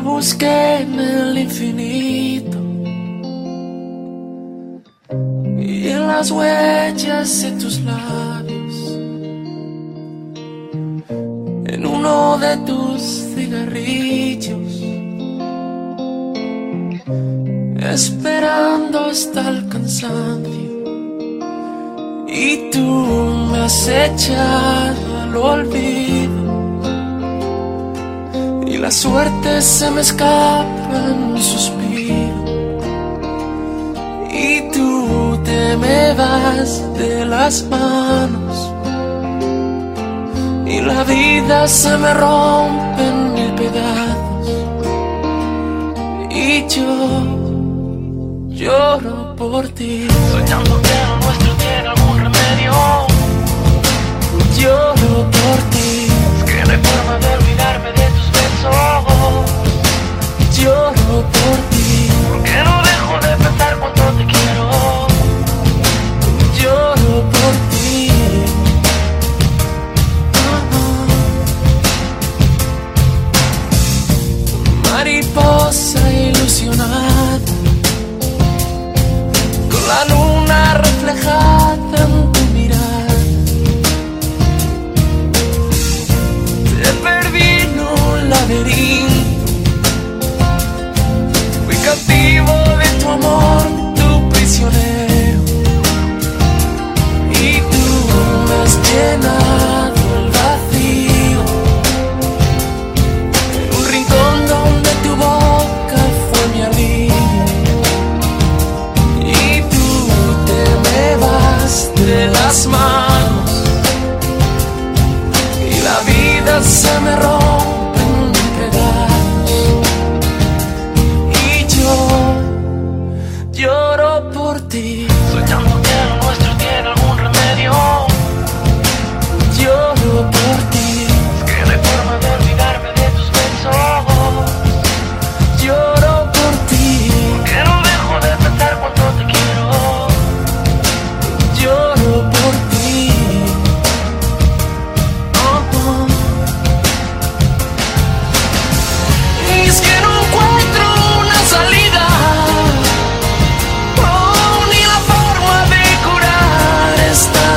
busqué en el infinito. Y en las huellas de tus labios, en uno de tus cigarrillos, esperando hasta el cansancio. Y tú me has echado al olvido la suerte se me escapa en un suspiro. Y tú te me vas de las manos. Y la vida se me rompe en mil pedazos. Y yo lloro por ti. Soñando que lo nuestro tiene algún remedio. lloro ti.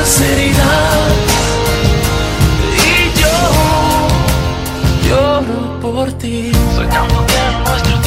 la seriedad. Y yo lloro por ti. Soy tan nuestro